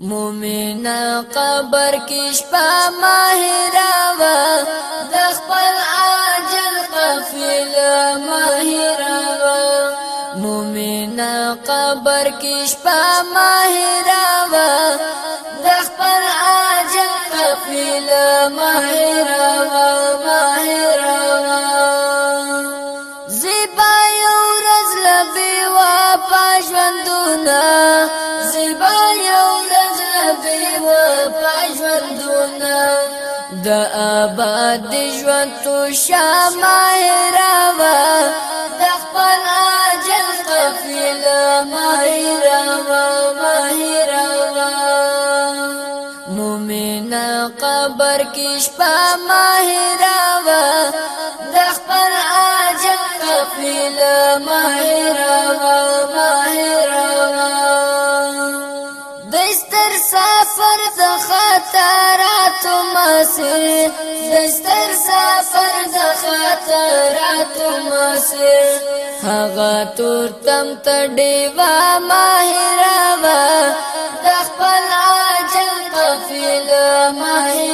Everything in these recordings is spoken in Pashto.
مومینا قبر کې شپه ماهرا وا د خپل عاجل قفل ماهرا وا مومینا قبر کې شپه ماهرا وا د خپل عاجل قفل ماهرا وا ماهرا وا زیبا یو رز لبی وا پښوندونه د آباد ژوند تو شمع راوا د خپل اجل قفله مای راوا مای راوا مومن قبر کې شپه مای راوا د خپل اجل قفله دستر سفر د خطرات مسیر دستر سفر د خطرات مسیر هغه تور تم تډیوا ماهروا د خپل اجل قفله ماهر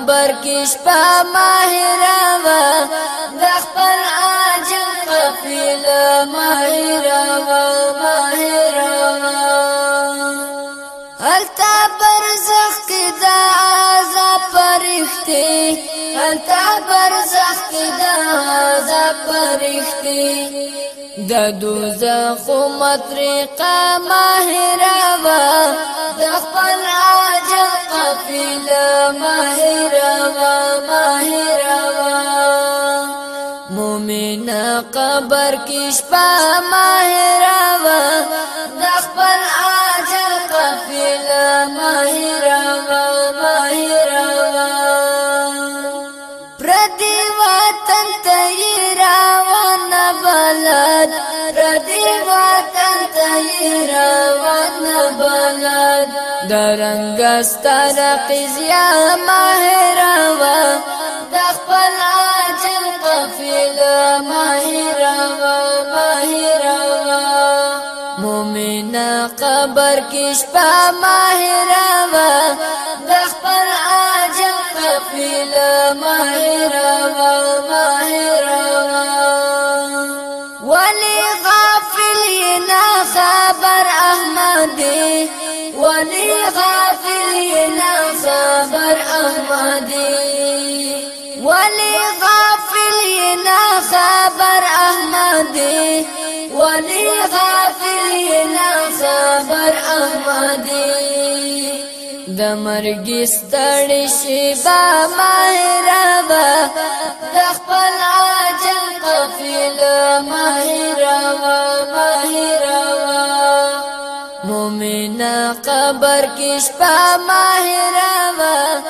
قبر کې شپه ماهروا د خپل عاجل قفل ماهروا ماهروا هل تبر زخ کې د عذاب پرختي هل تبر زخ کې د عذاب پرختي د دوزخ مطرقه ماهروا د خپل عاجل قفل ماهروا مومن قبر کې شپه ماهروا د خپل عاجل قفل ماهروا ماهروا پردي وطن تیراوا نبلد پردي وطن تیراوا نبلد درنګ ستر قزیا ماهروا قبر کې پا ماهر و د خپل عجب ماهر و ماهر و ولی غافل ینا خبر احمدي ولی غافل ینا خبر احمدي ولی غافل ینا خبر احمدي ولی غافل نه دی د مرګ ستړي شي با مهربا د خپل عجل قفل مهربا مهربا مومن قبر کې شپه مهربا